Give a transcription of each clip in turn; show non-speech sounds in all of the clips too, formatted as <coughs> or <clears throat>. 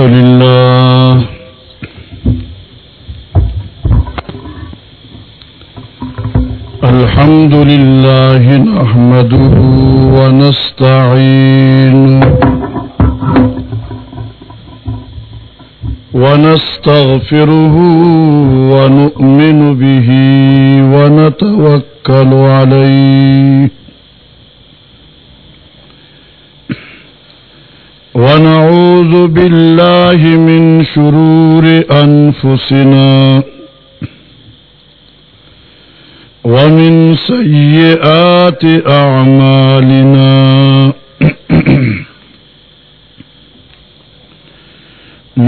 لله. الحمد لله نحمده ونستعينه ونستغفره ونؤمن به ونتوكل عليه. ونعوذ بالله من شرور أنفسنا ومن سيئات أعمالنا <clears throat>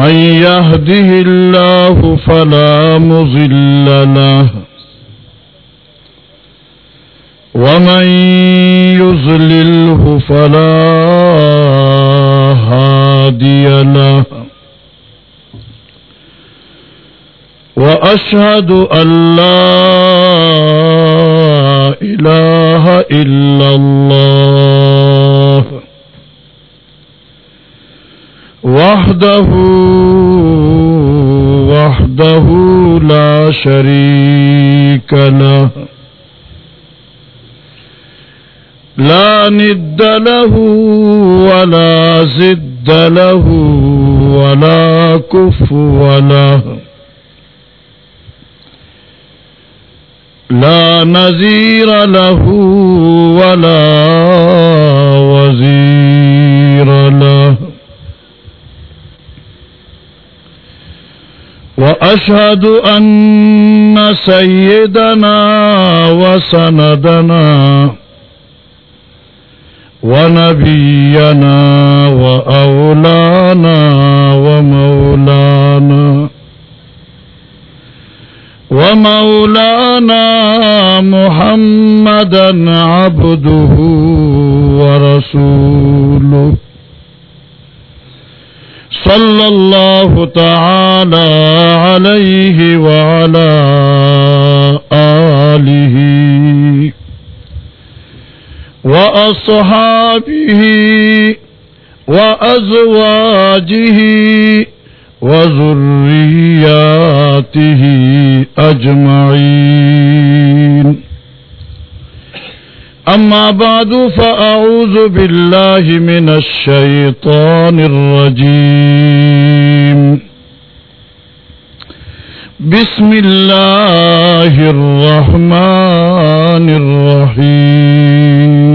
من يهده الله فلا مضل له ومن يضلله فلا هادي له وأشهد أن لا إله إلا الله. وحده وحده لا شريك له. لا ند له ولا زد له ولا كفو له. لا نذير له ولا وزير له. وأشهد أن سيدنا وسندنا ونبينا وأولانا ومولانا ومولانا محمدا عبده ورسوله صلى الله تعالى عليه وعلى آله وأصحابه وأزواجه وذرياته أجمعين. أما بعد فأعوذ بالله من الشيطان الرجيم. بسم الله الرحمن الرحيم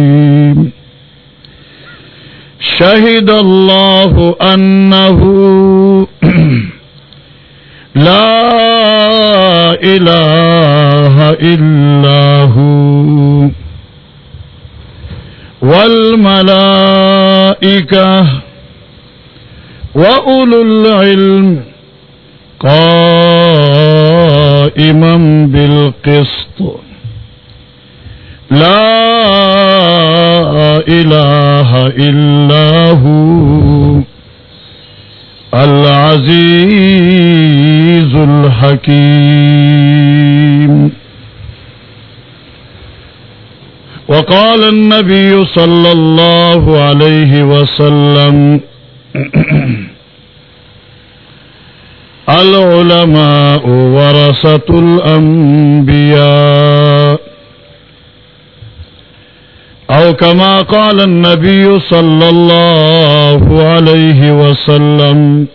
شهد الله أنه <clears throat> لا إله إلا هو والملائكة وأولو العلم۔ قال قائما بالقسط لا إله إلا هو العزيز الحكيم وقال النبي صلى الله عليه وسلم العلماء ورثة الأنبياء. أو كما قال النبي صلى الله عليه وسلم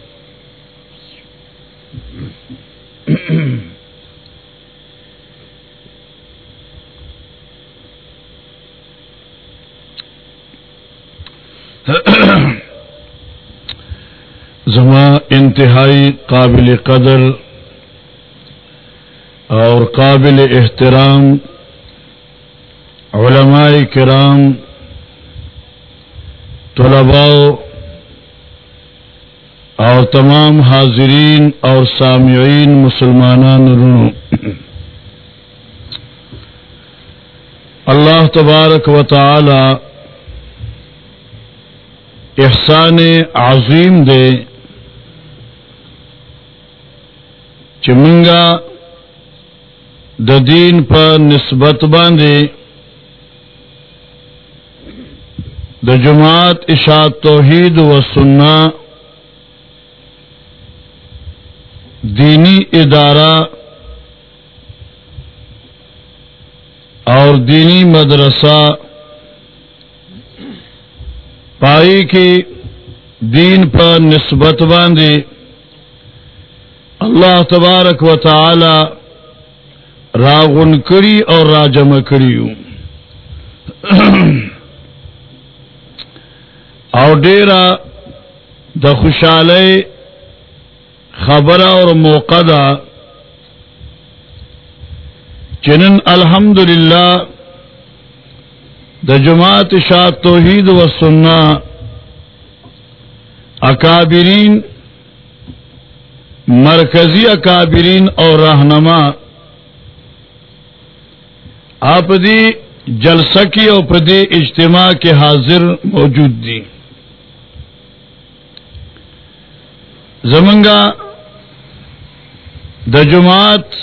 زما انتہائی قابل قدر اور قابل احترام علماء کرام، طلباء اور تمام حاضرین اور سامعین مسلمانان رونو۔ اللہ تبارک و تعالی احسان عظیم دے۔ چمنگا د دین پر نسبت باندھے د جماعت اشاعت توحید و سننا ادارہ اور دینی مدرسہ پائی کی دین پر نسبت باندھی اللہ تبارک و تعالی راغن کری اور راجم کری اور ڈیرا د خوشحال خبر اور موقع دا چنن الحمد للہ د جماعت شاہ توحید و سننا اکابرین مرکزی اکابرین اور رہنما آپ دی جلسکی اور پردی اجتماع کے حاضر موجود دی۔ زمنگا د جماعت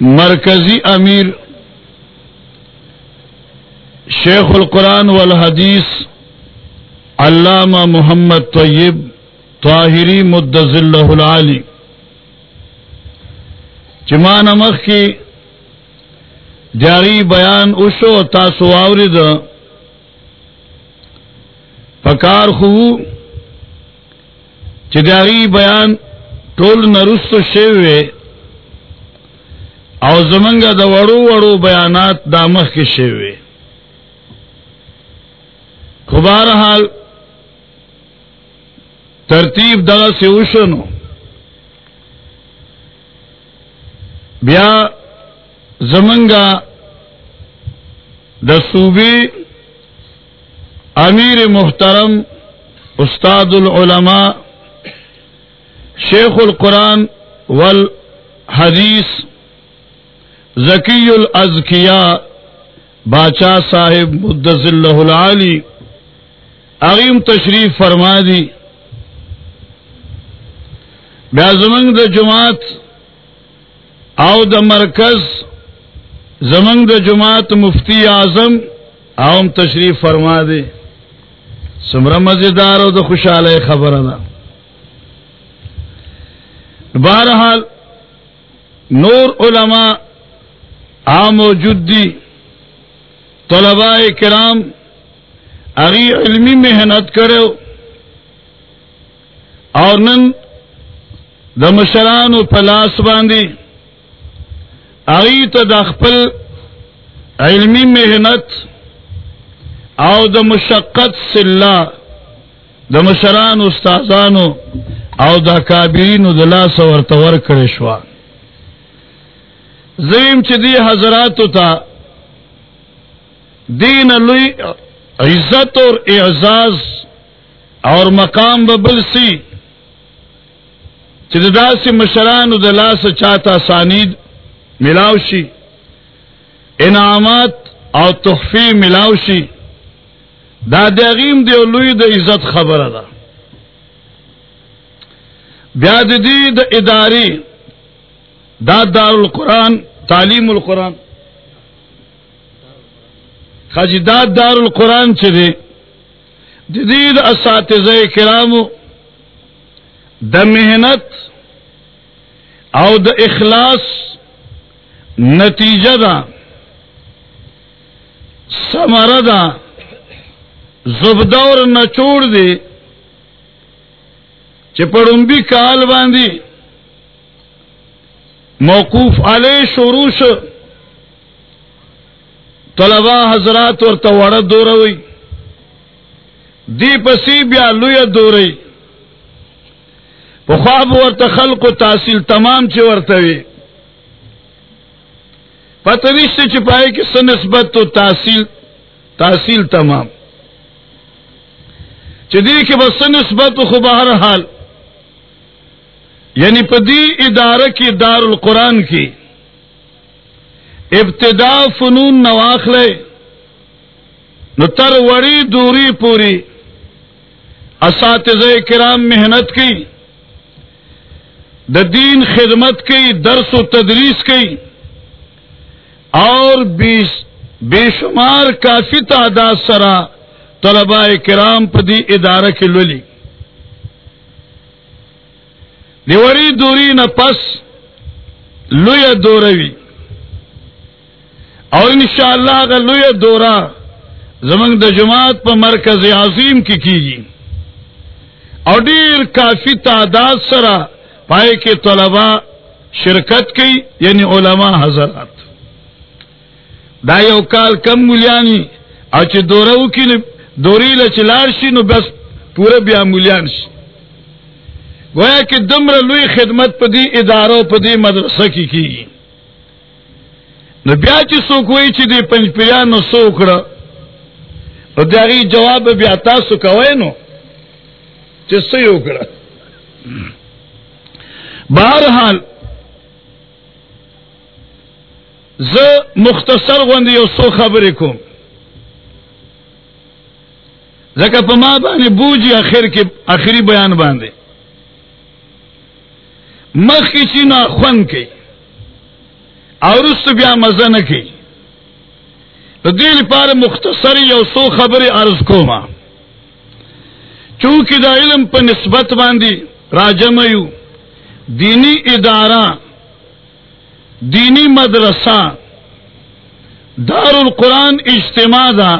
مرکزی امیر شیخ القرآن والحدیث علامہ محمد طیب طاہری مدز اللہ العلی چمان امخ کی جاری بیان اشو تاسو آورد پکار خو چداری بیان ٹول نرست شیوے او زمنگا دا وڑو وڑو بیانات دامخ کے شیوے خبار حال ترتیب دغا سے اوشنو. بیا زمنگا د صوبی امیر محترم استاد العلماء شیخ القرآن والحدیث ذکی الازکیا باچا صاحب مدز اللہ العالی، عظیم تشریف فرما دی بیا زمنگ د جماعت او د مرکز زمنگ د جماعت مفتی اعظم اوم تشریف فرما دی. سمرا مزیدار او د خوشاله خبره ده. بہرحال نور علماء آ موجود دی طلباء کرام اگی علمی محنت کرو اور نن دمشران و پلاس باندھی اگی تو دخپل علمی محنت او د مشقت سلا دمشران استاذانو او دا کابرین دلا سور تور کرشوا زیم چ دی حضرات تا دین لوی عزت اور اعزاز اور مقام ببل سی چدا سے مشران دلا سے چاہتا سانید ملاوشی انعامات اور تحفی ملاوشی دا دغیم دی لوی د عزت خبره ده. بیا د دې د اداري دا دار القرآن تعلیم القرآن خاجی، دا دار القرآن چه دی، د دې کرامو د مهنت او د اخلاص نتیجه ده سمره ده، زبدور نچوڑ دے چپڑمبی کال باندھی موقوف علی شروش طلبا حضرات اور توڑ دو روئی دی پسی بیا لوی دو رہی خواب اور تخل کو تحصیل تمام چورتوی پتنش سے چپائے کہ سنسبت تو تحصیل تحصیل تمام. چدی کے بس نسبت خو بہر حال. یعنی پدی ادارہ کی دار القرآن کی ابتدا فنون نواخل نو تر وڑی دوری پوری اساتذ کرام محنت کی د دین خدمت کی درس و تدریس کی اور بے شمار کافی تعداد سرا طلباء کرام پدی ادارہ کی لولی۔ دیوری دوری نہ پس لوی دوروی اور انشاءاللہ اگر لوی دورا زمنگ د جماعت پر مرکز عظیم کی کی گی اور ڈیر کافی تعداد سرا پائے کے طلبا شرکت کی یعنی علماء حضرات. دائی اوکال کم ملیانی اچ دورو کی دوری لچلار شی نو بس پورے بیا ملیان شی گویا کہ دمر لوی خدمت پدی اداروں پدی مدرسہ کی کی گی نو بیا چی سو کوئی چی دی پنج پیا نو سو کڑا نو دیاری جواب بیا تاسو کوئی نو چی سو کڑا بہرحال ز مختصر غندی او سو خبر کو زکا پا ما باندې بوجی اخر کی اخری بیان باندې. مخ کی چینا خون کی اور اس بیا مزن کی دل پار مختصری او سو خبر عرض کو ما چونکہ دا علم پا نسبت باندی راجمیو دینی ادارہ، دینی مدرسہ دار القرآن اجتماع دا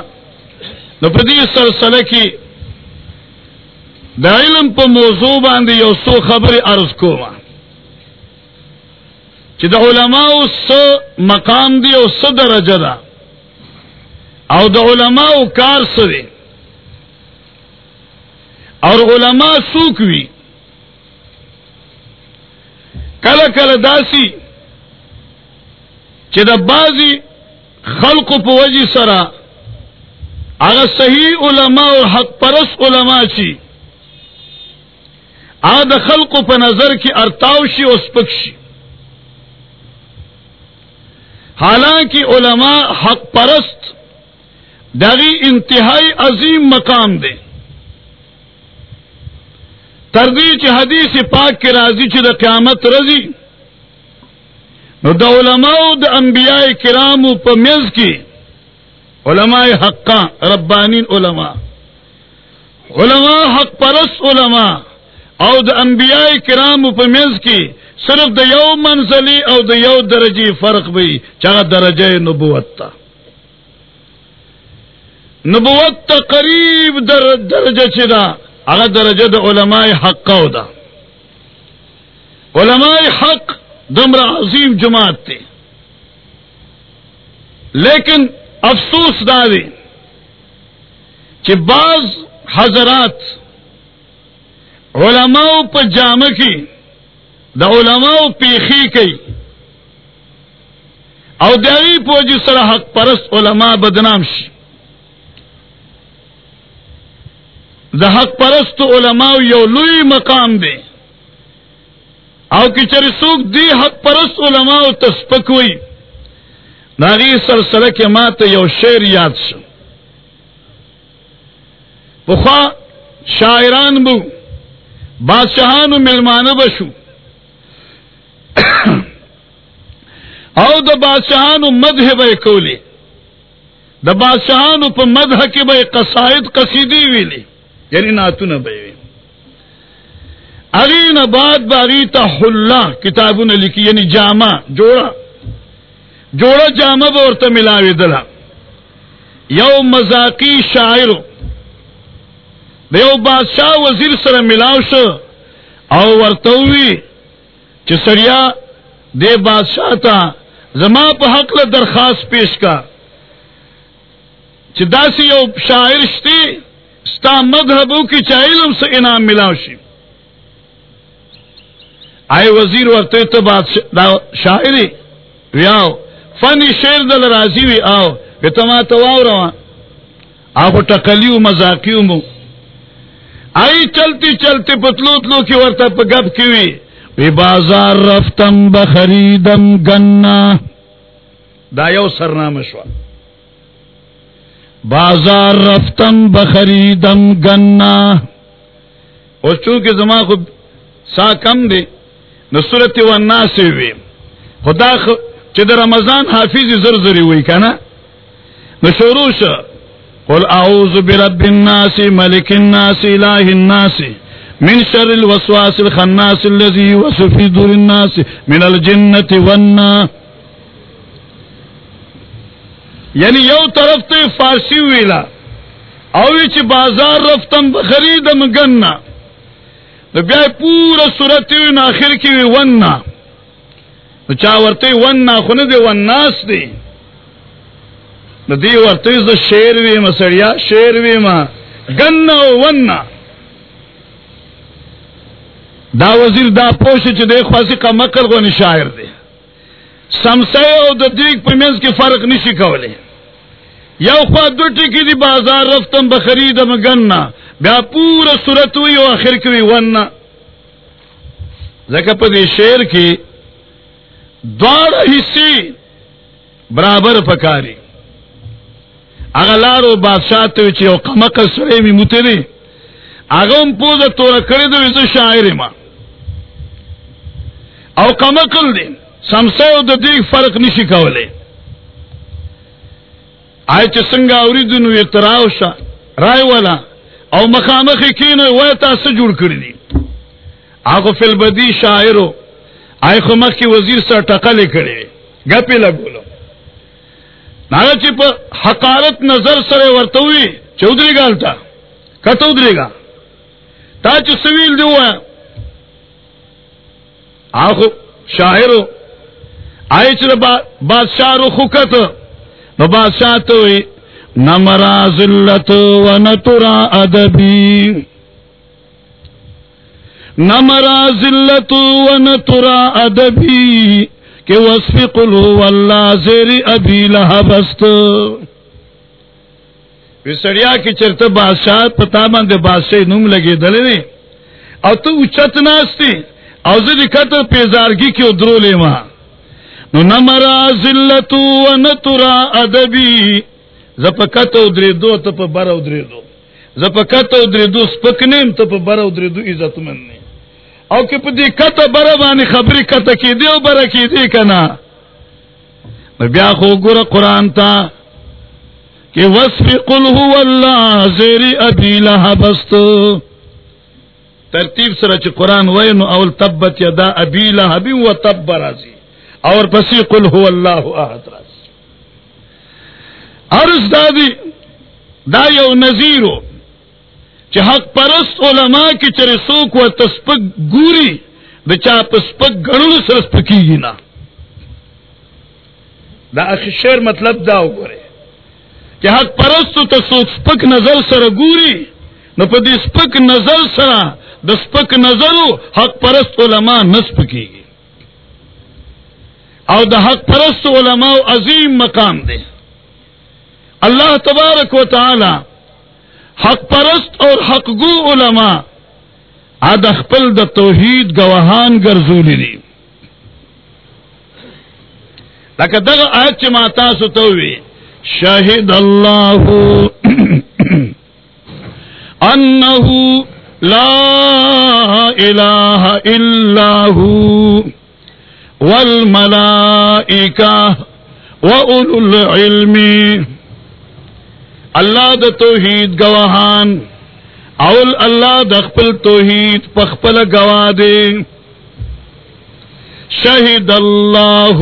نپدی سلسلہ کی دا علم پا موضوع باندی یو سو خبر عرض کو ما چی دا علماء سو مقام دی او سو درجہ دا۔ او دا علماء کار سوی اور علماء سوکوی کل کل داسی چی دا بازی خلق پو وجی سرا اگر صحیح علماء اور حق پرس علماء چی آد خلق پا نظر کی ارتاوشی اور سپکشی حالانکہ علماء حق پرست دغی انتہائی عظیم مقام دے تردی چی حدیث پاک کے راضی چی دا قیامت رضی نو دا علماء دا انبیاء کرام پا میز کی علماء حقا ربانین علماء. علماء حق پرست علماء. او دا انبیاء کرام پا میز کی صرف دا یو منزلی او دا یو درجی فرق بھی چاہ درجہ نبوت تا نبوت تا قریب در درجہ چدا اگر درجہ دا علماء حق او دا علماء حق دمر عظیم جماعت تھے لیکن افسوس داری کہ بعض حضرات علماء پر جامع کی دا علماء پیخی کی او داری پوجی سر حق پرست علماء بدنام شی دا حق پرست علماء یو لوی مقام دے او کی چر سوک دی حق پرست علماء تسپکوئی ناغی سلسلہ کے مات یو شیر یاد شو. پخوا شاعران بو بادشاہان ملمان بشو <coughs> او د بادشاہانو مدح بے کولی د بادشاہانو پا مدح کی بے قصائد قصیدی ویلی یعنی ناتو نبے وی اغین باغی تا حلا کتابوں نے لکھی یعنی جامع جوڑا جوڑا جامع بورتا ملاوی دلا یو مزاقی شاعر دیو بادشاہ وزیر سر ملاو شو او ورتوی چ سریا دے بادشاہ تا زما پا حق درخواست پیش کا چ داسی یو شاعر شتی ستا مذہبو کی چاہیلم سے انعام ملاو شی. آئے وزیر ورتے تو بادشاہ شاعری وی آو فنی شیر دل راضی وی، آو وی تما تو آو روا. آو ٹکلیو مزاقیو مو. آئی چلتی چلتی پتلو تلو کی ورتا پا گب کیوی وی. بازار رفتم بخریدم گنا. دا یو سرنام شوا. بازار رفتم بخریدم گنا. اور چونکہ زمان کو سا کم دے نصورت و الناس وی. خدا چه در رمضان حافظ زر زری ہوئی زرزری وی کنا نشوروش قل اعوذ برب الناس، ملک الناس، الہ الناس، من شر الوسواس الخناس الذي يوسوس في صدور الناس، من الجنة والناس. یعنی یو طرف تے فارسی ویلا، اوی چی بازار رفتم خریدم گننا بیا پورا صورت وی آخر کی وی وننا چا ورته وننا خونه دی ونناس دی. دی ورته ز شیر وی ما سړیا شیر وی ما، گننا وننا. دا وزیر دا پوش چې دی خاصی کا مکر غو شاعر دی سمسه او د دیګ په منځ فرق نشي کولای یو خوا دو ټکی دی بازار رفتم بخریدم گننا. بیا پورا صورت وی او اخر کې وننا. زکه په دې شعر کې دوار حصے برابر پکاری. اغلارو بادشاہ ته چې او قمقل سره می متری اغه هم پوزه تور کړی شاعر ما. او قمقل دی سمسه او د دې فرق نشي کولای. آی چې څنګه اوریدنو اعتراض شا رای ولا، او مخامخ کینه وای تاسو جوړ کړی دي. هغه فل بدی شاعرو، آی خو مخ کی وزیر سره ټکلې کړي غپې لګولو ناغه چې په حقارت نظر سره ورته وي چودري ګالتا کته ودريګا تا چې سویل دی وای هغه شاعرو آی چې بادشاہ رو خوکته نو بادشاہ تو نمرا ذلت و نترا ادبی. نمرا ذلت و نترا ادبی. کہ وصف قلو واللہ زیر ابی لہبست وسڑیا کی چرته بادشاہ، پتا باندې بادشاہ نوم لګی دلې او ته اوچت ناشتي او زه دې کته پیزارګي کې درولې ما. نو نمرا ذلت و نترا ادبی. زپکت او درې دو ته په بر او درې دو زپکت او درې دو سپکنیم ته په بر او درې دو عزت من نه او کې په دې کته بر باندې خبرې کته کې دی او بر کې دی کنه بیا خو ګور قران ته کہ وصف قل هو الله زیر ابي لهبست ترتیب سره چې قران وای نو اول تبت یدا ابي لهب و تب راځي اور پسی قل هو الله احد. راځي دادی، دا یو نذیرو چې حق پرست علما کې چرې څوک و تسپک ګوري د چا پسپک غړو سره سپکیږي نه دا اخی مطلب دا وګوره کہ حق پرست تو څوک سپک نظر سره ګوري نو په سپک نظر سره د سپک نظرو حق پرست علما نسب کیږي او د حق پرست علماء عظیم مقام دے اللہ تبارک و تعالی حق پرست اور حق گو علماء اد خپل د توحید گواهان ګرځولې دي لکه دغه آیت چې ما تاسو ته وی، شهد الله <clears throat> انه لا اله الا هو. والملائکہ اللہ د توحید گواہان، اول اللہ د خپل توحید پخپل گواہ دے. شہید اللہ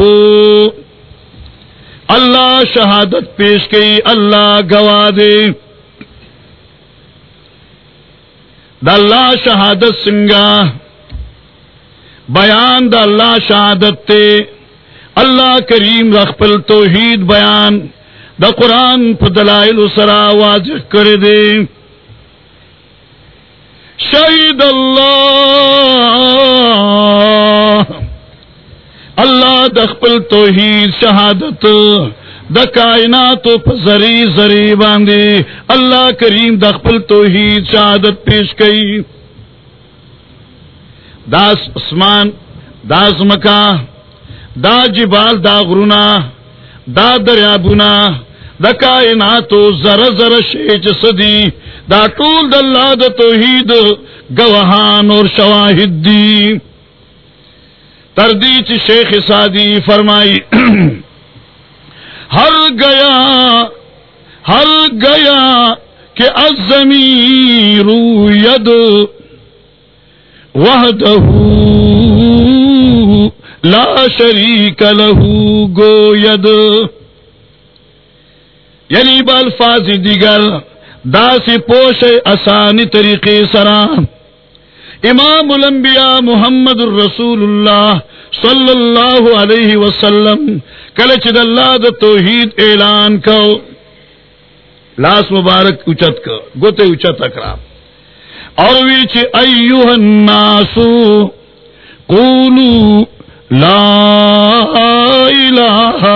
اللہ شہادت پیش کی اللہ گواہ دے. د اللہ شہادت سنگا بیان دا اللہ شہادت تے۔ اللہ کریم رخپل توحید بیان دا قرآن پا دلائل سرا واضح کر دے۔ شہید اللہ۔ اللہ دخپل توحید شہادت دا کائنات پا زری زری باندے۔ اللہ کریم دخپل توحید شہادت پیش کئی۔ دا اسمان دا زمکا دا جبال، دا غرونا دا دریابونا دا کائناتو زر زر شیچ صدی، دا طول دا اللہ دا توحید گوہان اور شواہد دی۔ تردی چی شیخ سادی فرمائی، ہر گیا ہر گیا کہ ازمی رو ید وحده لا شریک له، گوید. یعنی بالفاظ دیگر، دا سی پوش آسانی طریقے سرا. امام الانبیاء محمد الرسول اللہ صلی اللہ علیہ وسلم کلچ اللہ دا توحید اعلان کو لاس مبارک اچت کو گوتے اچت اکرام. اور ویچ ایوہ الناسو قولو لا الہ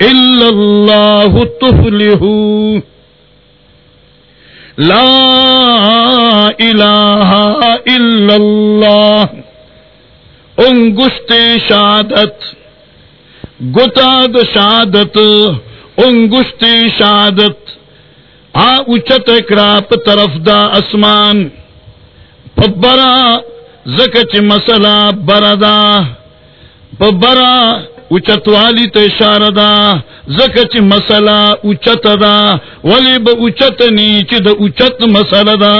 الا اللہ تفلحو۔ لا الہ الا اللہ۔ انگشت شادت گتاد شادت انگشت شادت آ اچت کراپ طرف دا اسمان، پبرا زکچ مسئلہ بردا، پبرا اچت والی تشاردا زکچ مسئلہ اچت دا، ولی با اچت نیچ دا اچت مسئلہ دا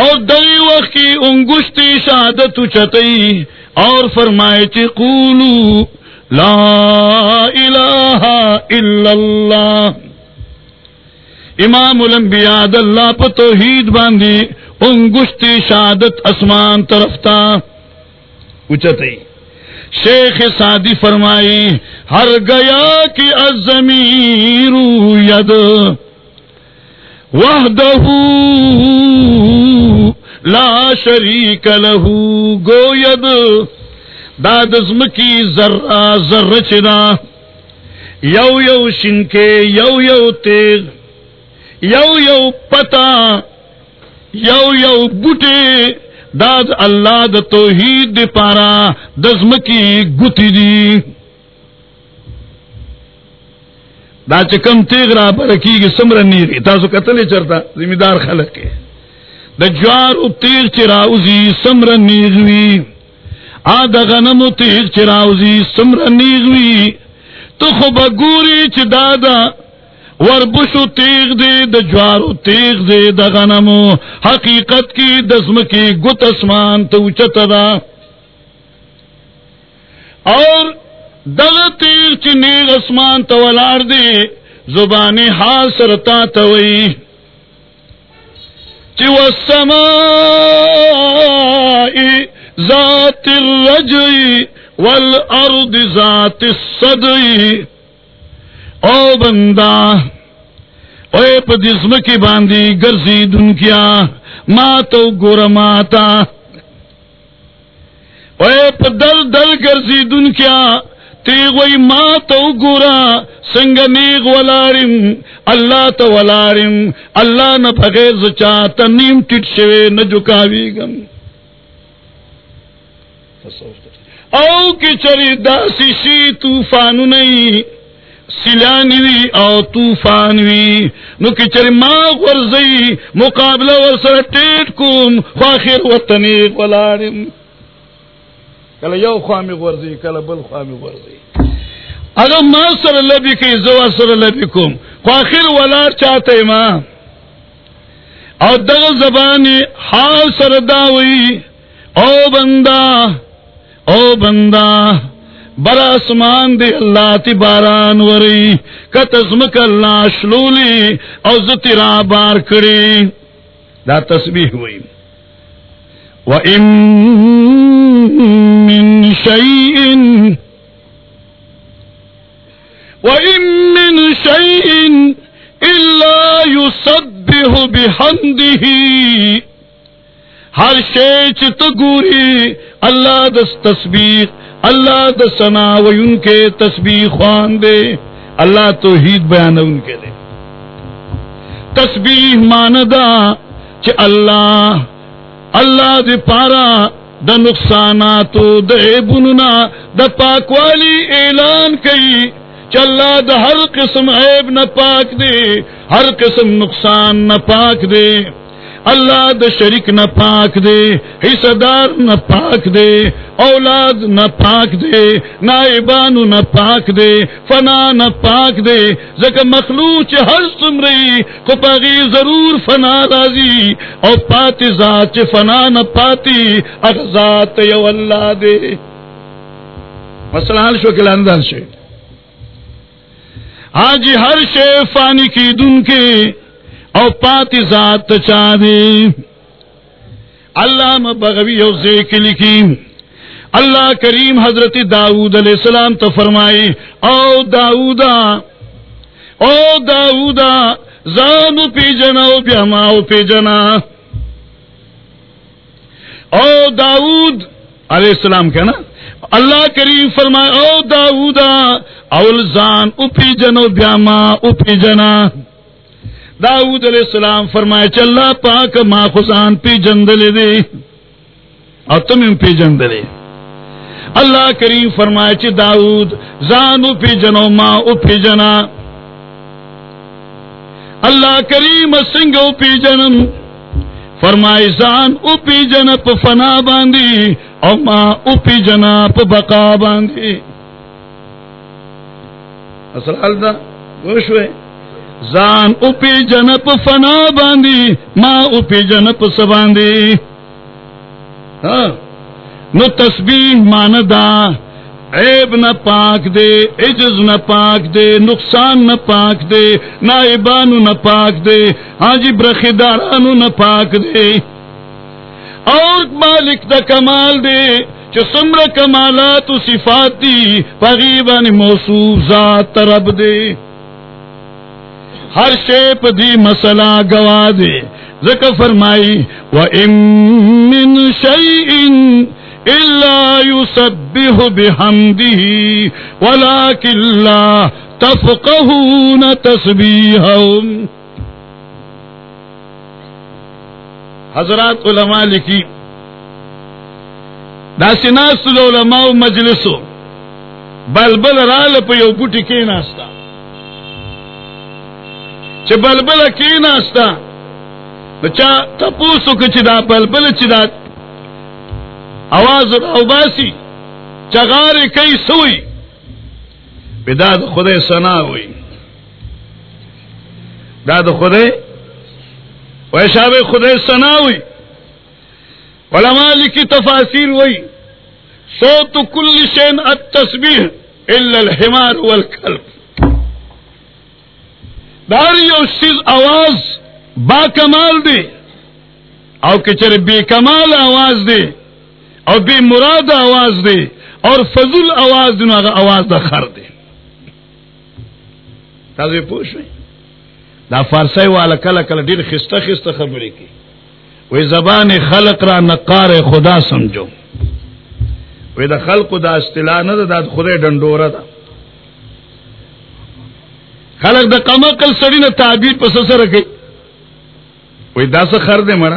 اور دری وقت کی انگشتی شہادت اچتئی اور فرمائے چی قولو لا الہ الا اللہ امام الانبیاء اللہ پا توحید باندی انگشتی شہادت اسمان طرف تا شیخ سادی فرمائی، ہر گیا کی ازمیر ید. وحدہ لا شریک لہو گوید. دادزم کی ذرہ ذر چنا یو یو شنکے، یو یو تیغ، یو یو پتا، یو یو بوٹے. داد اللہ د توحید دی پارا دزم کی گتی دی. دا چکم تیغ را برکی گی سمر نیغی تاسو قتل چرتا، زمیدار خلق کے دا جوار او تیغ چراوزی سمر نیغوی آ دا غنم تیغ چراوزی سمر نیغوی تو خوب گوری چ دادا وربشو تیغ دے د جوارو تیغ دے د غنمو حقیقت کی دسم کی گت اسمان تو چت دا اور دغ تیغ چی نیغ اسمان تو ولار دے، زبان حال سرتا توئی چی والسمائی ذات الرجعی والارض ذات الصدعی او بندہ اوے پا جسم کی باندی گرزی دن کیا ما تو گور ماتا. اوے پا دل دل گرزی دن کیا تیغوی ما تو گورا، سنگ نیغ ولارم، اللہ تو ولارم، اللہ نہ بغیر زچاتا نیم ٹٹ شوے نہ جکاوی گم. او کی چری داسی شی توفانو نہیں سیلانی وی او طوفان وی۔ نو کی چر ما غرزی مقابلہ ورسر ٹیٹ کم خواخر وطنی ولارم کل یو خوامی غرزی کل بل خوامی غرزی اگر ما سر لبی کی، زوا سر لبی کم خواخر ولار چاہتے ما۔ او دغ زبانی حال سر داوی او بندہ او بندہ برا اسمان دے اللہ تی باران وری کتزمک اللہ شلولی او زترا بار کری۔ دا تسبیح ہوئی۔ وَإِن مِّن شَيْءٍ وَإِن مِّن شَيْءٍ إِلَّا يُسَبِّحُ بِحَمْدِهِ ہر شیچ تو گوری اللہ دس تسبیح، اللہ دسنا و ان کے تسبیح خوان دے۔ اللہ توحید بیان ان کے دے۔ تسبیح ماندا چ اللہ اللہ دے پارا دا نقصانات دے بننا دا پاک والی اعلان کئی۔ چ اللہ دا ہر قسم عیب نہ پاک دے، ہر قسم نقصان نہ پاک دے۔ اللہ د شریک نہ پاک دے، حصہ دار نہ پاک دے، اولاد نہ پاک دے، نائبان نہ پاک دے، فنا نہ پاک دے۔ زک مخلوق ہر سم رہی کو پاگی ضرور فنا راضی۔ او پاتی ذات فنا نہ پاتی اغذات یو اللہ دے۔ مسئلہ حل شو کل اندر شو آج ہر شے فانی کی دن کے او پاتی ذات چا اللہ بغوی او زیک لکی اللہ کریم حضرت داؤد علیہ السلام تو فرمائی او داؤدا او داؤدا زانو پی جنا او بیاما او پی جنا او داؤد علیہ السلام کہنا، اللہ کریم فرمائے، او داؤدا، اول زان او پی جنو بیاما او پی جنا داود علیہ السلام فرمائے، چل پاک ما خزان پی جندلے دے۔ اور تم پی جندلے۔ اللہ کریم فرمائے چی داود زانو پی جنو ما او پی جنا۔ اللہ کریم سنگ او پی جنم۔ فرمائے، زان او پی جن پا فنا باندی، او ما او پی جنا پا بقا باندی۔ اصل حال دا گوشوئے زان اپی جنپ فنا باندی، ما اپی جنپ سباندی ہاں، نو تسبیح مان دا، عیب نہ پاک دے، عجز نہ پاک دے، نقصان نہ پاک دے، نائبانو نہ پاک دے ہاں جی برخدارانو نہ پاک دے۔ اور مالک دا کمال دے جو سمر کمالات و صفاتی پغیبان موصوف ذات رب دے۔ ہر شیپ دی مسئلہ گوا دے۔ ذکر فرمائی و امن شیئن الا یسبح بحمدی ولیکن لا تفقہون تسبیحهم حضرات علماء لکی دا سناس العلماء مجلسو، بلبل رال پا یو بوٹی کی ناستا۔ چه بلبل کی ناستا چا تپوسو که چه دا بلبل چه دا آواز او باسی؟ چغار کئی سوئی؟ بدا دا خدای سنا ہوئی. دا دا خدای ویشاب خدای سنا ہوئی. علماء لکی تفاصیل ہوئی. صوت کل شین التسبیح الا الحمار والکلب. داری او سیز آواز با کمال دے او کچر بے کمال آواز دے او بے مراد آواز دے اور فضل آواز دے اگر آواز دا خر دے تازوی پوش میں دا فارسی والا کل کل دیر خستہ خستہ خبری کی وی زبان خلق را نقار خدا سمجھو. وی دا خلق دا استلا نہ دا خدای ڈنڈورا دا خلق دا قمقل سڑی نہ تعبیر پس سر گئی وی دا سا خر دے مرا؟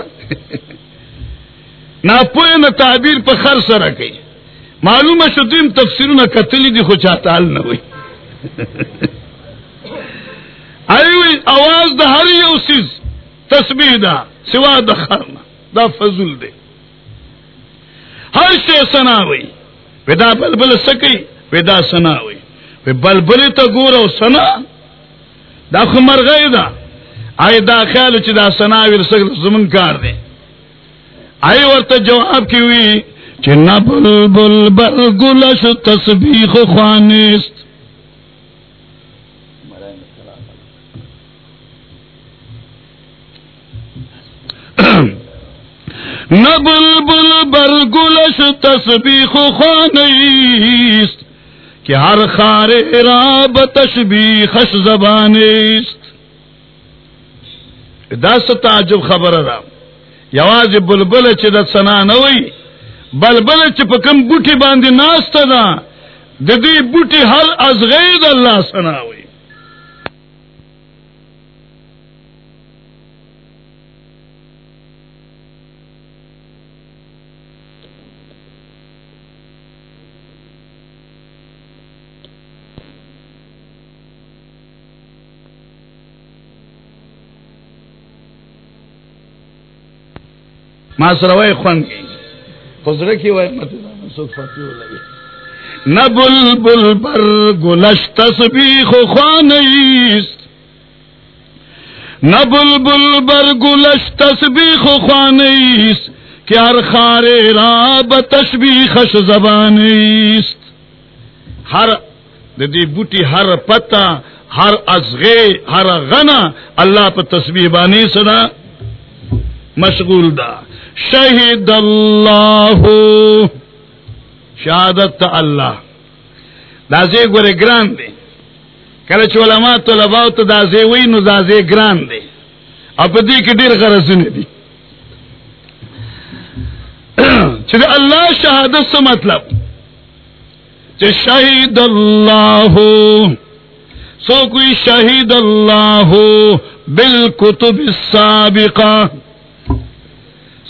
نا پوئے نہ تعبیر پا خر سر گئی معلوم ہے شدیم تفسیر نہ قتلی دی خو چاہتا حل نہ ہوئی آئی آواز دا ہر یو سیز تسبیح دا سوا دا خرنا دا فضل دے ہر شے سنا ہوئی ودا بلبل سکی ودا سنا ہوئی وی بلبل تا گورا سنا دا خمر غی دا آئی دا خیال چی دا سنا وی رسک زمن کار دے آئی ورطا جواب کی ہوئی چی نا بلبل برگلش تسبیح خوانیست. نبل بل بل گلش تسبیح خوانیست. کہ ہر خار را بتشبی خش زبان داست تعجب خبر را یواز بلبل چی دا سنا نوی بلبل چی پکم بوٹی باندی ناستا دا دی بوٹی حل از غیر اللہ سناوی ما خوان کی خزره کی وای مت سوک فتیو لگی نہ بلبل پر گلش تسبیح خوانیست. نہ بلبل بر گلش تسبیح خوانیست. کہ ہر خارے را بتشبیح خش زبانیست. ہر دی بوٹی ہر پتا ہر ازغے ہر غنا اللہ پہ تسبیح بانی سنا مشغول دا شہید اللہ۔ شہادت اللہ۔ دازے گورے گران دے۔ کلچ علماء طلباء تو دازے وی نو دازے گران دے۔ اب دی کی دیر غرزنے دی۔ چھتے اللہ شہادت سے مطلب۔ چھتے شہید اللہ۔ سو کوئی شہید اللہ بالکتب السابقہ۔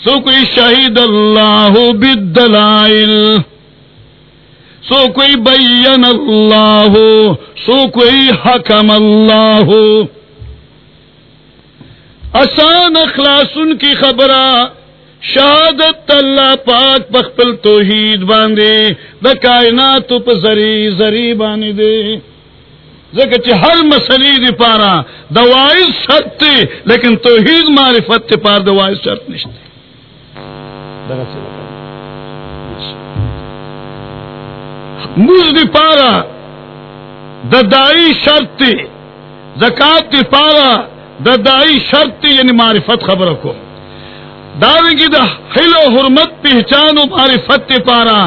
سو کوئی شہید اللہ بالدلائل. سو کوئی بین اللہ. سو کوئی حکم اللہ. آسان اخلاص ان کی خبرہ. شہادت اللہ پاک پخپل توحید باندھے دا کائنات پا زری زری باندھے دے ذکر چی ہر مسئلی دی پارا. دوائز شرط تے، لیکن توحید معرفت تے پار دوائز شرط نشتے. موز دی پارا ددائی شرط تے زکات دی پارا ددائی شرط یعنی معرفت خبر کو دعوی کی دا حل و حرمت پہچان و معرفت پارا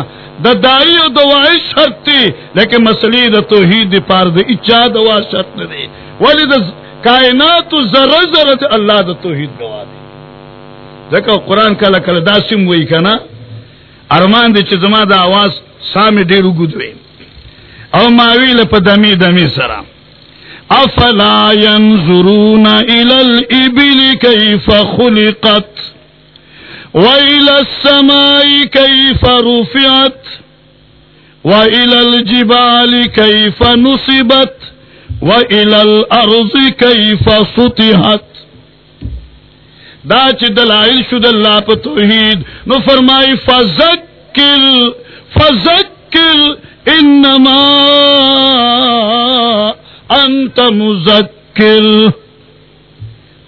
دا دائی و دوائی شرط تی لیکن مسئلی دا توحید دی پار دا اچا دوا شرط ندی ولی دا کائنات و ذرہ ذرہ اللہ دا توحید گوا دی دیکھو قرآن کلا کلا دا سم وی کنا ارمان دی چی زما دا آواز سامی دیرو گدوی او ماوی لپا دمی دمی سرا افلا ينظرون الى الابل كيف خلقت؟ وإلى السماء كيف رفعت؟ وإلى الجبال كيف نصبت؟ وإلى الأرض كيف سطحت؟ دا چ دلائل شد اللہ پہ توحید، نو فرمائی، فذکر فذکر انما انت مذکر۔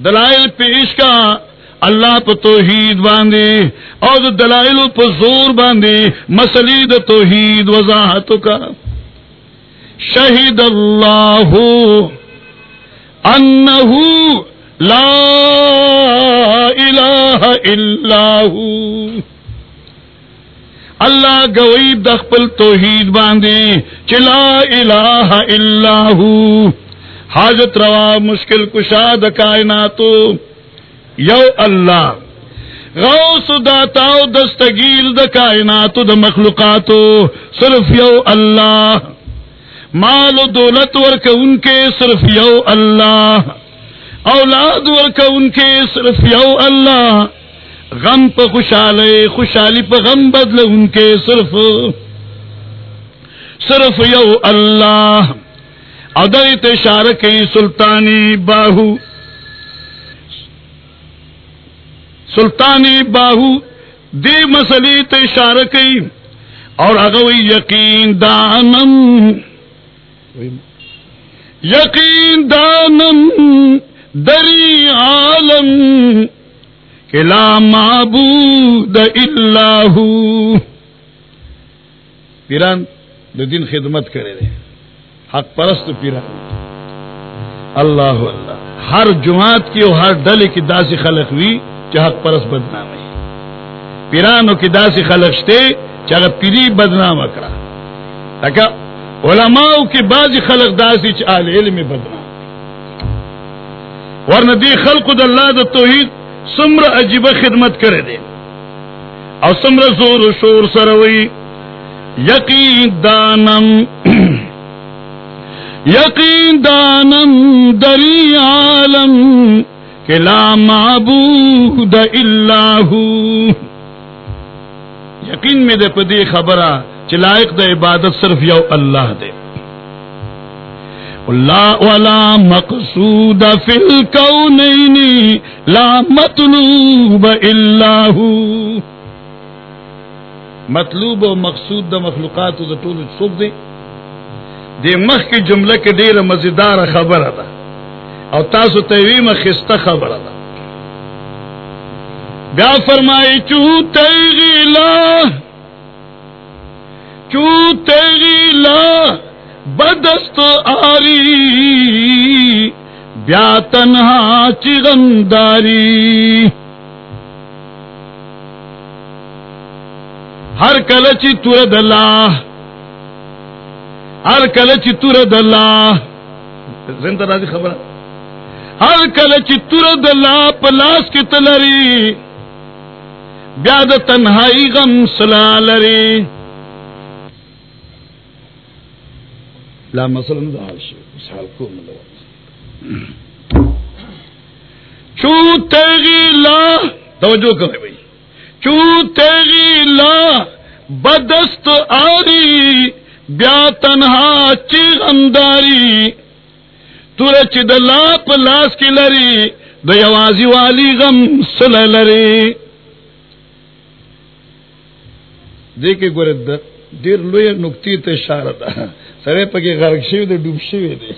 دلائل پیش کا، اللہ پہ توحید باندھے اور دلائل پہ زور باندھے مسلید توحید وضاحت کا۔ شہید اللہ انہ لا الہ الا ہو اللہ گویب دخپل توحید باندھے چلا الہ الا ہو حاجت روا مشکل کشاد کائناتو. یو اللہ. غوث داتاو دستگیل دا کائناتو دا مخلوقاتو. صرف یو اللہ. مال و دولت ورک ان کے صرف یو اللہ. اولاد ورک ان کے صرف یو اللہ غم پہ خوشحالی خوشحالی پہ غم بدل ان کے صرف صرف یو اللہ۔ ادیت شارکی سلطانی باہو۔ سلطانی باہو دی مسلی اشارہ کی اور اگوی یقین دانم۔ یقین دانم۔ دری عالم کہ لا معبود الا پیران، دو دن خدمت کرے رہے۔ حق پرست پیران۔ اللہ اللہ۔ ہر جماعت کی اور ہر ڈل کی داسی خلق ہوئی حق پرس بدنام ہے۔ پیرانو کی داسی خلقشتے چاہ پیری بدنام اکرا تکا علماء کی بعض خلق داسی چاہ علم بدنام ورنہ دی خلق دا اللہ دا توحید سمر عجیب خدمت کرے دے. اور سمر زور و شور سروئی یقین دانم <clears throat> یقین دانم دری عالم کہ لا معبود الا ہو. یقین میں دے پدی خبرہ چلائق دے عبادت صرف یو اللہ دے. لا ولا مقصود فی الكونین لا مطلوب الا هو. مطلوب و مقصود دا مخلوقات دا طول سوک دے دے مخ کی جملہ کے دیر مزیدار خبر دا او تاسو تیویم خست خبر دا بیا فرمائی چو تیغی لا چو تیغی لا بدست آری، بیا تنہا چغنداری۔ ہر کلچی تور دلا ہر کلچی تور دلا زندہ راضی خبر۔ ہر کلچی تور دلا پلاس کی تلری بیاد تنہائی غم سلالری۔ لا مثلا دا شو مثال کو ملو چو تیغی لا، توجہ کرے بھائی. چو تیغی لا، بدست آری، بیا تنہا چیغنداری تورے چی دا لا پلاس کی لری دا یوازی والی غم سل لری. دیکھے گورے دا دیر لوی نکتی تے اشارہ دا سرے پکی غرق شوی دے ڈوب شوی دے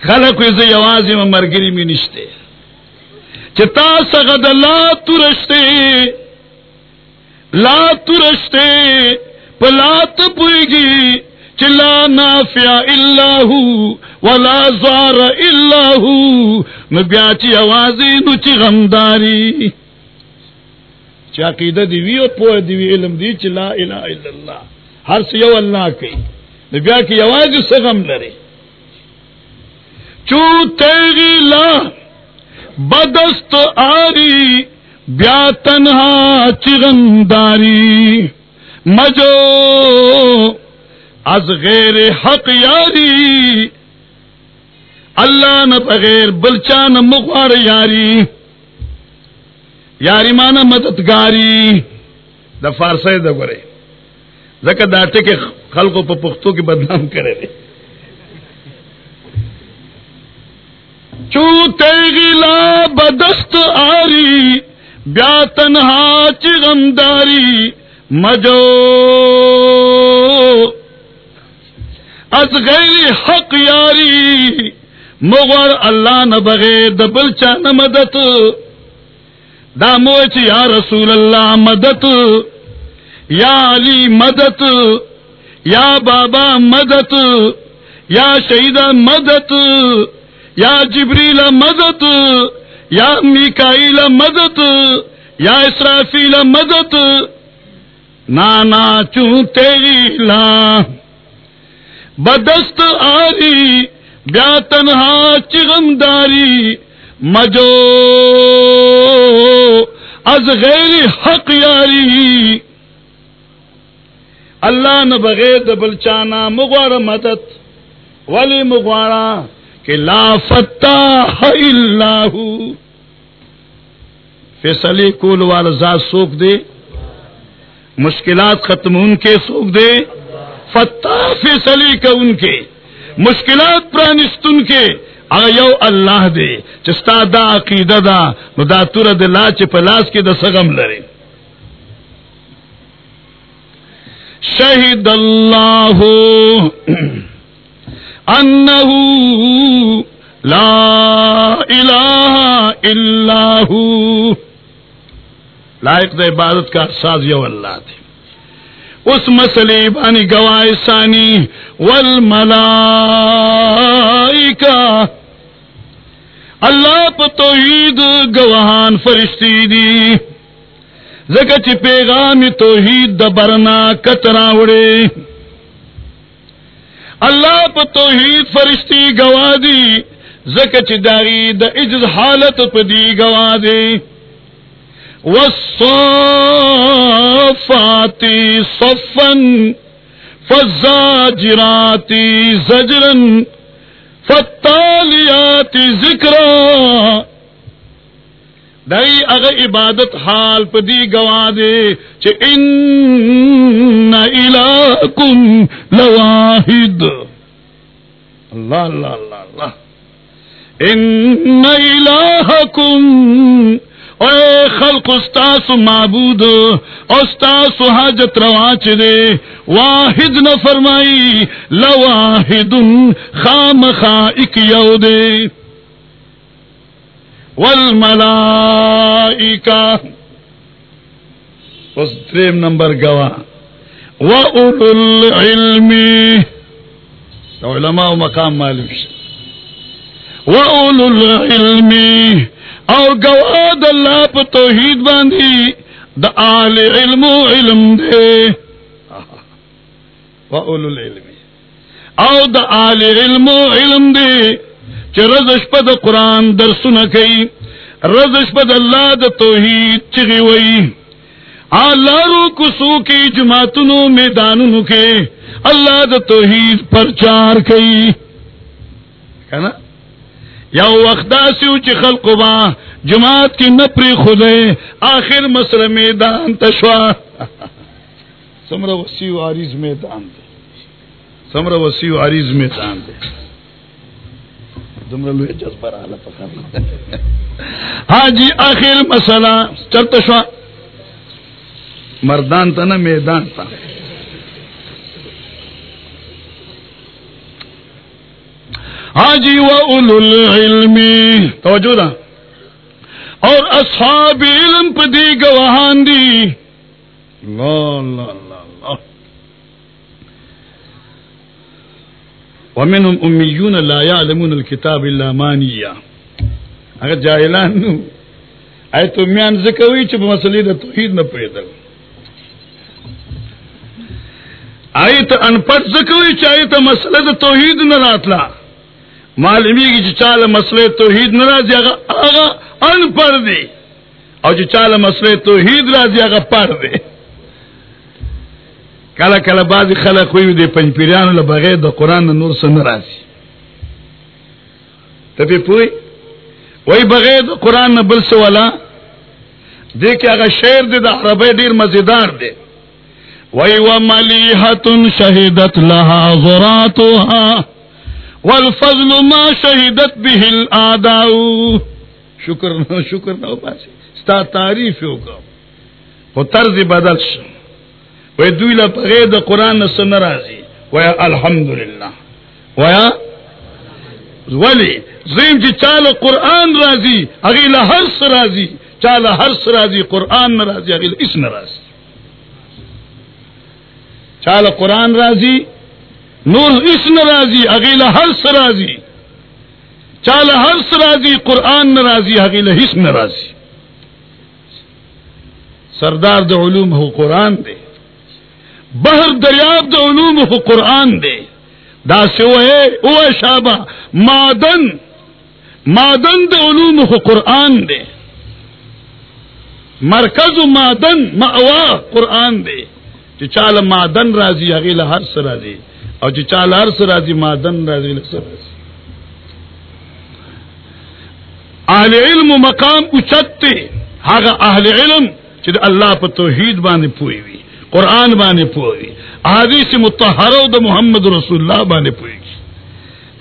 خلق ویزے یوازی میں مرگری میں نشتے چتا سغد لا ترشتے لا ترشتے پلا تپوئیگی چلا نافع اللہ ولا زار اللہ نبیا چی آوازی نو چی غمداری چی عقیدہ دیوی و پوہ دیوی علم دی چی لا الہ الا اللہ۔ ہر سیو اللہ کئی نبیا کی آواز سے غم لرے چو تیغی لا بدست آری، بیا تنہا چغنداری مجو از غیر حق یاری۔ اللہ نہ بغیر بلچان مغوار یاری۔ یاری مانا مددگاری. دا فارسی دا گرے زکر داٹے کے خلقوں پہ پختوں کی بدنام کرے دے. چو تیغی لا بدست آری، بیا تنہا چغمداری مجو. از غیر حق یاری، مغور اللہ نہ بغیر دبل چان مدد دا موچ یا رسول اللہ مدد، یا علی مدد، یا بابا مدد، یا شہیدہ مدد، یا جبریل مدد، یا میکائیل مدد، یا اسرافیل مدد۔ نانا چون تیری لا، بدست آری، بیا تنہا چغمداری مجو از غیر حق یاری. اللہ نہ بغیر دبل چانا مغوار مدد، ولی مغوارا کہ لا فتح اللہ فیصلے کول والا ذات سوکھ دے، مشکلات ختم ان کے سوکھ دے. فتح فیصلے کا ان کے، مشکلات پرانست ان کے یو اللہ دے چستا دا عقیدہ دا نو دا تور دلا چ پلاس کی دا سغم لرے شہید اللہ انہ لا الہ <clears throat> الا ہو لائق دا عبادت کا ساز یو اللہ تھے اس مسئلے بانی گواہ ثانی والملائکہ اللہ پا توحید گواہان فرشتی دی۔ زکا چی پیغام توحید دا برنا کترا وڑے اللہ پا توحید فرشتی گواہ دی۔ زکا چی داغی دا اجز حالت پا دی گواہ دی۔ والصافات صفا فالزاجرات زجرا فالتاليات ذکر دئی اغا عبادت حال پا گوا دے چھ ان الہکم لواحد اللہ اللہ اللہ اللہ ان الہکم اے خلق استاس معبود، استاس حاجت رواچ دے واحد نہ فرمائی لواحد خام خائک یو دے والملائکہ۔ اس دریم نمبر گوا وَأُولُو الْعِلْمِ۔ علماء مقام معلوم شي۔ وَأُولُو الْعِلْمِ۔ او گواد اللہ پا توحید باندی دا آل علم و علم دے۔ وَأُولُو الْعِلْمِ۔ او دا آل علم و علم دے چه رزش پا دا قرآن در سنکی رزش پا دا اللہ دا توحید چگی وئی۔ لارو کسو کی جماعتنو میدانونو کے اللہ دا توحید پرچار کئی۔ کنا یا وقت داسیو چی خلقو با جماعت کی نپری خودے، آخر مسئلہ میدان تشوا <laughs> سمرا وسیو عریض میدان دے. سمرا وسیو عریض میدان دے. دمرا لوی جذبہ رہا پکر <laughs> ہاں جی آخر مسئلہ چلتا شوا. مردان تا نا میدان تا. حاجی و اولو العلم. توجہ دا. اور اصحاب علم پا دی گواہان دی. اللہ اللہ اللہ اللہ ومنهم امیون لا یعلمون الكتاب الا مانیہ اگر جاہلان نو اے تو میان زکوی چھ مسئلے دا توحید نہ پیدل آئی تو ان پڑھ زکوی چاہیے تو مسئلہ تو توحید نہ راتلا معلومی کی چال مسئلے توحید نہ راضی آگا ان پڑھ دے اور جو چال مسئلے توحید راضی آگا پڑھ دے کلا کلا بعض خلق ہوئی دے پنج پیریان بغیر دا قرآن نور سے ناراضی تبھی پوئی وہی بغیر دا قرآن بل سے والا دیکھے اگر شیر دے دا عربی دیر مزیدار دے وی و ملیحت شہدت لها ذراتها. والفضل ما شہدت به الاداء شکر نو شکر نو پاسی ستا تعریف ہوگا وہ طرز بدل شو وی دوی لپغیر دا قرآن نسو نرازی ویا الحمدللہ. ویا ولی زیم چی چال قرآن رازی اگیل ہر سرازی چال ہر سرازی قرآن نرازی اگیل اس نرازی چال قرآن راضی نور اس ناراضی اگیل ہر سرازی چال ہر سرازی قرآن ناراضی اگیل ہس ناراضی۔ سردار د علوم ہو قرآن دے۔ بہر دریاب د علوم ہو قرآن دے۔ دا سوئے او شابہ۔ مادن مادن د علوم ہو قرآن دے۔ مرکز مادن ماوا قرآن دے۔ چې چاله مادن راځي هغه له هر سره راځي او چې چاله هر سره راځي مادن راځي له سره راځي. اهل علم مقام اوچته هغه اهل علم چې الله په توحید باندې پوي وي قران باندې پوي احادیث مطهره او محمد رسول الله باندې پوي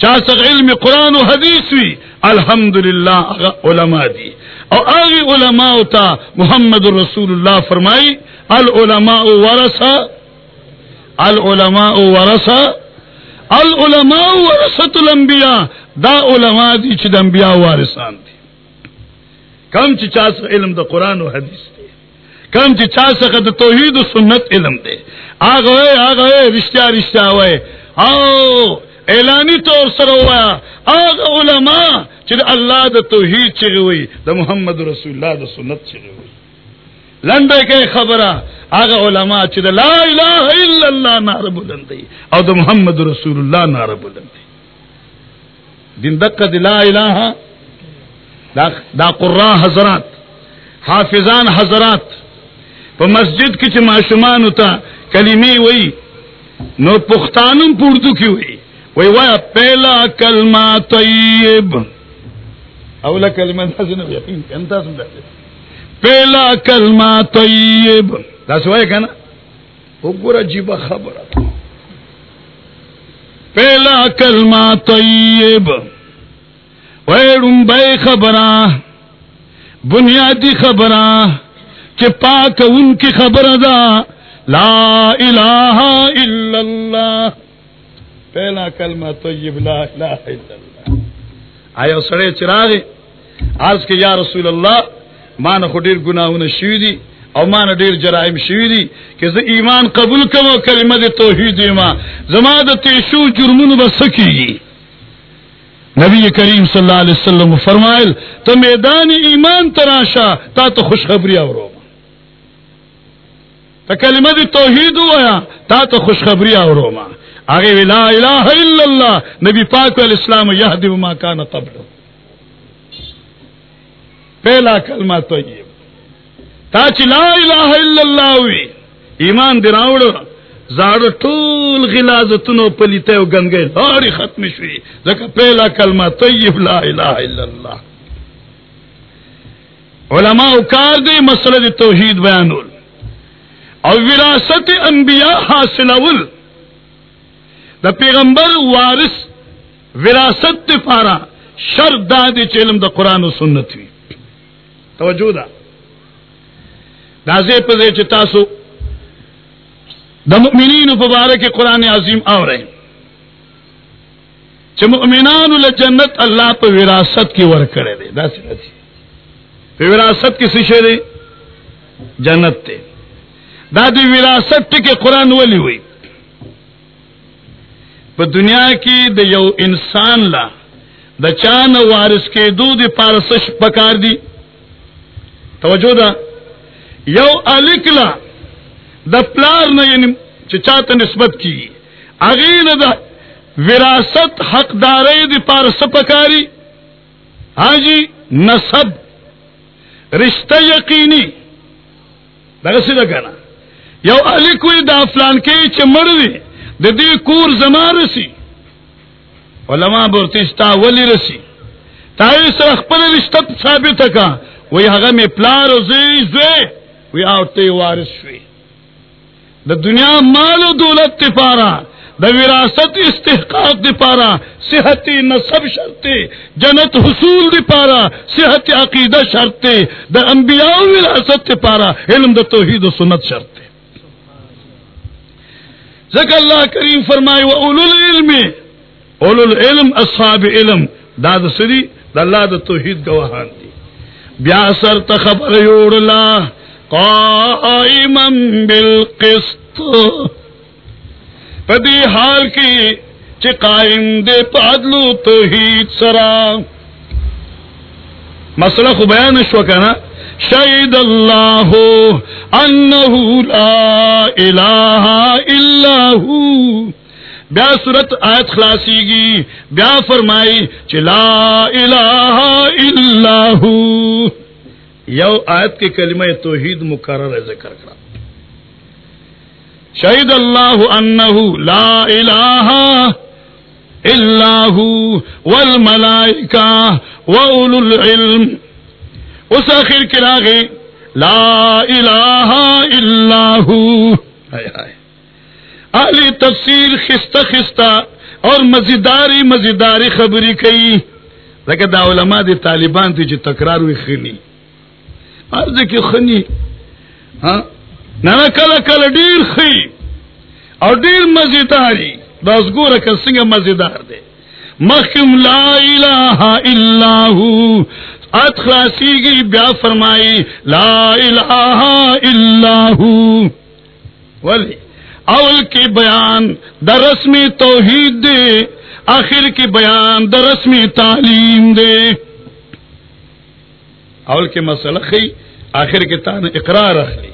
چا څنګه علم قران او حدیث وي، الحمدللہ علماء دی او آغی علماء تا محمد رسول اللہ فرمائی العلماء ورثہ العلماء ورثہ العلماء ورثت الانبیاء دا علماء دی چی دا انبیاء وارثان دی. کم چی چاس علم دا قرآن و حدیث دی. کم چی چاس دا توحید و سنت علم دی. آگا وے آگا وے رشتہ رشتہ وے. آو، اعلانی طور سر ہوا. آگا علماء چی دا اللہ دا توحید چگی ہوئی دا محمد رسول اللہ دا سنت چگی لنڈے کے خبرہ۔ آگا علماء چی دا لا الہ الا اللہ نار بلندی او دا محمد رسول اللہ نار بلندی دن دقا دی لا الہ دا, دا قرآن حضرات حافظان حضرات۔ پا مسجد کی چی معشمان ہوتا کلمی وئی نو پختانم پوردو کی ہوئی وی وی پہلا کلمہ طیب۔ اولا کلمہ دا سنو یقین انتا سن دا پہلا کلمہ طیب۔ دا سوائے کنا اگر عجیب خبر پہلا کلمہ طیب۔ ویڑم بے خبراں بنیادی خبراں کہ پاک ان کی خبر دا لا الہ الا اللہ۔ پہلا کلمہ طیب لا الہ الا اللہ۔ آیا سڑے چراغ عرض کے یا رسول اللہ مان خڈیر گناہون شوی دی او مان ډیر جرائم شوی دی کہ ز ایمان قبول کمو کلمہ د توحید ما زما د تیشو جرمونو بسکیږي نبی کریم صلی اللہ علیہ وسلم فرمائل تو میدان ایمان تراشا تا تو خوشخبری اورو تا کلمہ دی توحید ہوا تا تو خوشخبری اورو ما آگے لا الہ الا اللہ نبی پاک علیہ السلام یہدی ما کان قبل پہلا کلمہ طیب تا چی لا الہ الا اللہ وی، ایمان دی راوڑو، زاڑو ټول غلازتونو پلیته او گنگے لاری ختم شوی۔ ځکه پہلا کلمہ طیب لا الہ الا اللہ۔ علماء کار دی مسئلہ دی توحید بیانول۔ او وراثت انبیاء حاصل اول دا پیغمبر وارث وراثت دی پارا شرط دا دی چلم دا قرآن و سنت وی۔ توجہ دا. دا زی پہ چی تاسو دا مؤمنین قرآن عظیم آ رہے چ مؤمنان جنت اللہ پہ وراثت کی ور کرے دے. دا پہ وراثت کی سشے دے؟ جنت تے. دادی وراثت کے قرآن ولی ہوئی. پہ دنیا کی د یو انسان لا، دا چان وارث کے دو دی پارسش پکار دی توجہ دا. یو الکلا دا پلار نے یعنی چچات نسبت کی اگین دا وراثت حق دار دی پار سپکاری ہاں جی نصب رشتہ یقینی دغسی دا کنا یو علی کوئی دا فلان کے چ مڑوی د دې کور زما رسی. علماء برتی ستا ولی رسی. تا سره خپل رشتہ ثابت کا وی هغه می پلار او زی زوی. وی او اوته وارث شوی. د دنیا مال و دولت تی پارا د وراثت استحقاق دی پارا صحت نصب شرط جنت حصول دی پارا صحت عقیدہ شرط د انبیاء وراثت تی پارا علم د توحید و سنت شرط ذکر اللہ کریم فرمائے و اولو العلم. اولو العلم اصحاب علم. داد سری دا اللہ دا توحید گواہان دی بیا سر تخبر یوڑ اللہ قائما بالقسط. پدی حال کی چی قائم دے پادلو توحید سرا مسئلہ خو بیان شو کنا شہید اللہ انہو لا الہ الا ہو بیا صورت آیت خلاصی گی، بیا فرمائی چی لا الہ الا ہو۔ یو آیت کے کلمہ توحید مقرر ذکر کرا۔ شہید اللہ انہ لا الہ الا ہو والملائکہ واولو العلم۔ اس آخر کے لاغے لا الہ الا ہو۔ علی تفسیر خستہ خستہ اور مزیداری مزیداری خبری کئی۔ لیکن دا علماء دی طالبان تی چی تکرار وی خنی۔ عرض کی خنی۔ ہاں نانا کلا کلا دیر خی۔ اور دیر مزیداری۔ دا اس گورا کل سنگا مزیدار دے۔ مخم لا الہ الا ہو۔ ات خلاصی گی بیا فرمائی لا الہ الا ہو۔ ولی۔ اول کی بیان در رسمی توحید دے، آخر کی بیان در رسمی تعلیم دے۔ اول کے مسئلہ خی، آخر کے تان اقرار اخلی۔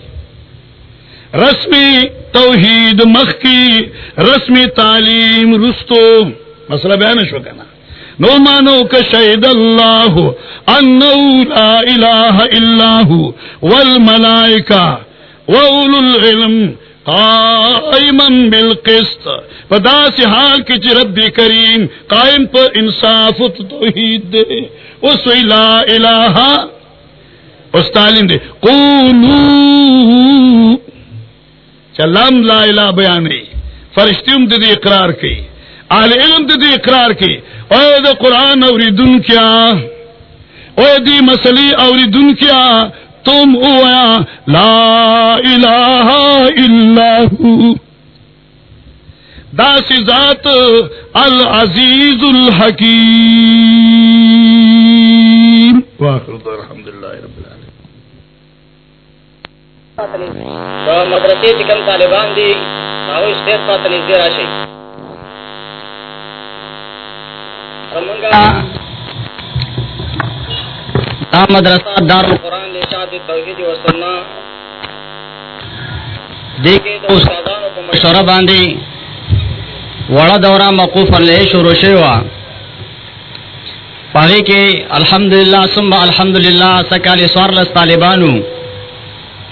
رسمی توحید مخ کی، رسمی تعلیم رستو۔ مسئلہ بیان شو کنا۔ نو مانو کا شہید اللہ انہو لا الہ الا ہو، والملائکہ واولو العلم۔ قائما بالقسط پدا سے حال کی جی چی رب کریم قائم پر انصاف توحید دے۔ اس لا الہ۔ اس تعلیم دے۔ قولو۔ چلام لا الہ بیان فرشتیم دے, دے اقرار کی۔ آل علم دے دے اقرار کی۔ اے دا قرآن اوری دن کیا۔ اے دی مسلی اوری دن کیا۔ تم اویا لا الہ الا ہو۔ داسی ذات العزیز الحکیم۔ واخر الحمدللہ رب العالمين مدرسې چې کوم طالبان دي هغه استاد پاتې نږدې راشي دا مدرسه دار القرآن لشاد توحید و سنت۔ دیکھے د استادانو په مشوره باندې وړه دوره موقوف له شروع شوی و پاره کې الحمدلله ثم الحمدلله سکال سوار لس طالبانو۔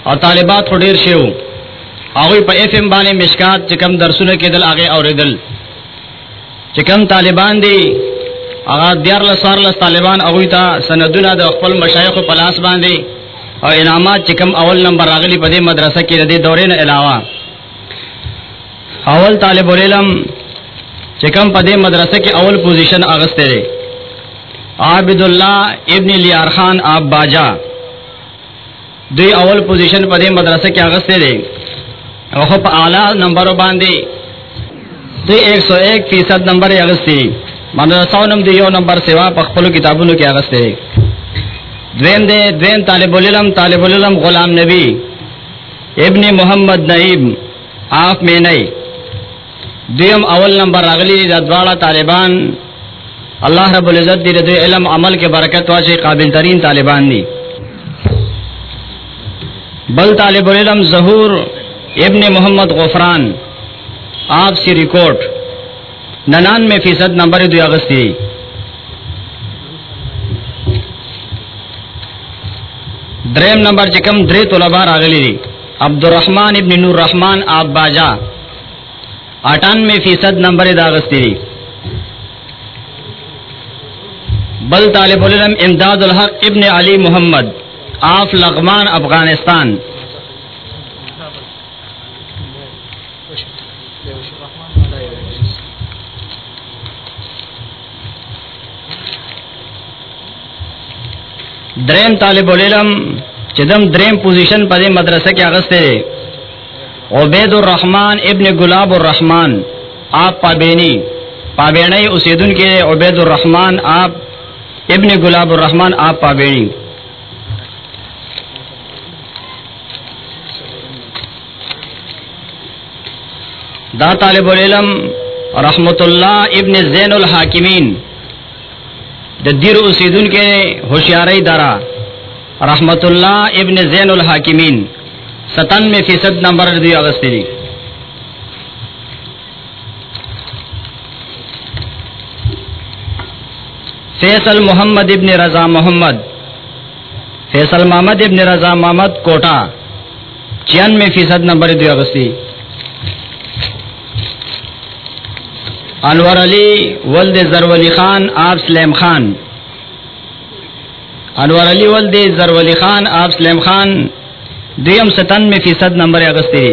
او طالبات ډیر شیو هغه په اف ام باندې مشکات چې کم درسونه کېدل هغه اوریدل۔ چې کم طالبان دي هغه دیار له سوار له طالبان هغه ته سندونه د خپل مشایخ په لاس او انعامات چې کم اول نمبر راغلي په دې مدرسه کې د دورې نه علاوه اول طالب العلم چې کم په دې مدرسه اول پوزیشن اغسته دی. عابد الله ابن لیار خان آب باجا. دوی اول پوزیشن په دې مدرسه کې اغسته دی. او په اعلی نمبر باندې دوی 101 فیصد نمبر اغستی. مدرسه نم دی یو نمبر سیوا په خپل کتابونو کې اغسته دی. دویم دے دویم طالب العلم طالب العلم غلام نبی، ابن محمد نعیم آف میں نئی دویم اول نمبر اگلی دا دواړه طالبان. الله رب العزت دې دې علم عمل کې برکت واچي قابل ترین طالبان دي. بل طالب العلم ظہور ابن محمد غفران آپ سی ریکارڈ ننانوے فیصد نمبر دو اگست اگستی دریم نمبر چکم درې طلبا راغلي دي عبدالرحمن ابن نور رحمان آپ باجا اٹھانوے فیصد نمبر دا غستی دی بل طالب العلم امداد الحق ابن علی محمد آف لغمان، افغانستان۔ دریم طالب العلم چدم دریم پوزیشن پدې مدرسه کې اغسته دی. عبید الرحمن ابن گلاب الرحمن، آپ پابینی. پابینی اسیدن کے عبید الرحمن، آپ ابن گلاب الرحمن، آپ پابینی. دا طالب العلم رحمت اللہ ابن زین الحاکمین د دیر اسیدن کے ہوشیاری دارا رحمت اللہ ابن زین الحاکمین ستانوے فیصد نمبر دی اگستی دی فیصل محمد ابن رضا محمد، فیصل محمد ابن رضا محمد کوٹا چیانوے فیصد نمبر دی اگستی انور علی، ولد زرولی خان آپ سلیم خان. انور علی، ولد زرولی خان آپ سلیم خان. دیم ستن میں فیصد نمبر اگستی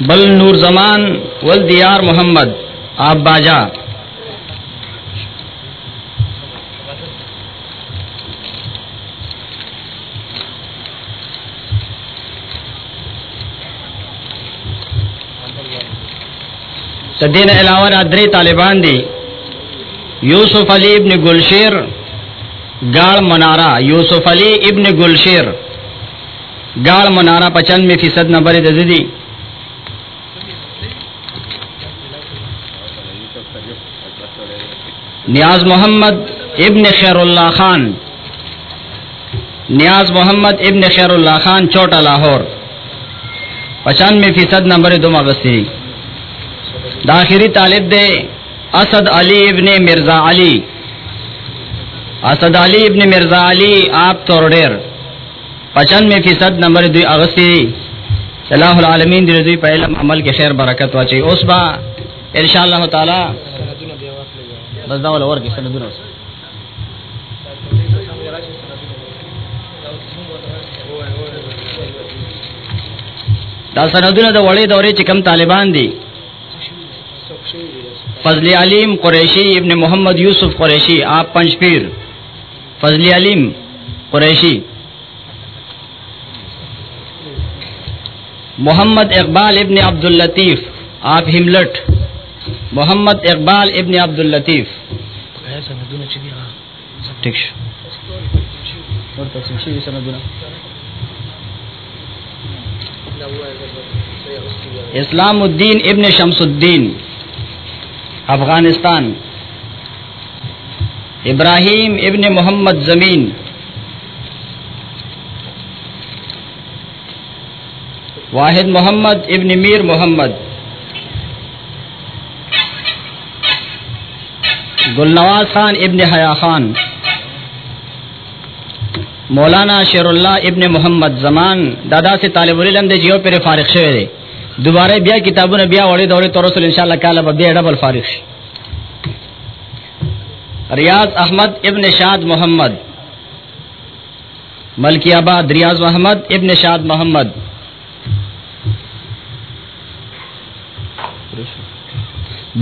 بل نور زمان، ولد یار محمد آپ باجا. دین علاوہ ادری طالبان دی یوسف علی ابن گلشیر گاڑ منارا یوسف علی ابن گلشیر گاڑ منارا پچانوے فیصد نمبر دزدی نیاز محمد ابن خیر اللہ خان. نیاز محمد ابن خیر اللہ خان، چوٹا لاہور. پچانوے فیصد نمبر دو اگستی داخری طالب دے، اسد علی ابن مرزا علی. اسد علی ابن مرزا علی، آپ توڑیر پچانوے فیصد نمبر دوی اغسطی. اللہ العالمین دی دوی پہ علم عمل کے خیر برکت واچی اس با انشاءاللہ تعالی، بس دا ولا ورکی سندونه اوس دا سندونه د وړې دورې چې کم طالبان دي فضل علیم قریشی ابن محمد یوسف قریشی، آپ پنج پیر۔ فضل علیم قریشی۔ محمد اقبال ابن عبد اللطیف آپ ہملٹ۔ محمد اقبال ابن عبد اللطیف اسلام الدین ابن شمس الدین۔ افغانستان۔ ابراہیم ابن محمد زمین۔ واحد محمد ابن میر محمد۔ گلنواز خان ابن حیا خان۔ مولانا شیر اللہ ابن محمد زمان۔ دادا سے طالب العلم دے جیو پر فارغ شوی دوباره بیا کتابونه بیا وړي دورې تر رسول ان شاء الله کاله به بیا ډبل فارغ شي. ریاض احمد ابن شاد محمد. ملکی آباد ریاض محمد ابن شاد محمد.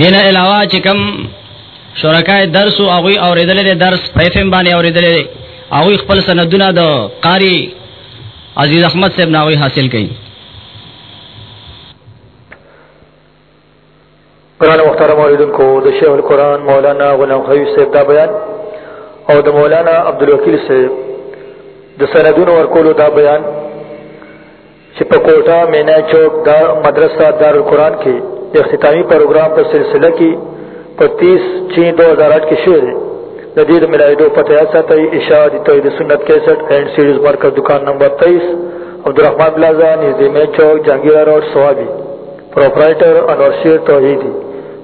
دین علاوه چې کوم شرکای درس او هغه اوریدل درس په باندې اوریدل او خپل سندونه د قاری عزیز احمد صاحب ناوی حاصل کړي. قرآن مختارم علیدن کو دا شیخ القرآن مولانا غلام خیو صاحب دا بیان او دا مولانا عبدالوکیل صاحب دا سندون ورکولو دا بیان چې په مینا چوک، دا مدرسہ دار القرآن کې اختتامی پروگرام پر سلسلہ کی په 30 چین 2008 کې شوه دی. د دې د ملایدو پته یا ساتي توحید سنت 61 اینڈ سیریز مرکز دکان نمبر 23 عبدالرحمن پلازا، نزدې main chowk Jahangira road Swabi proprietor انور شیر توحیدی.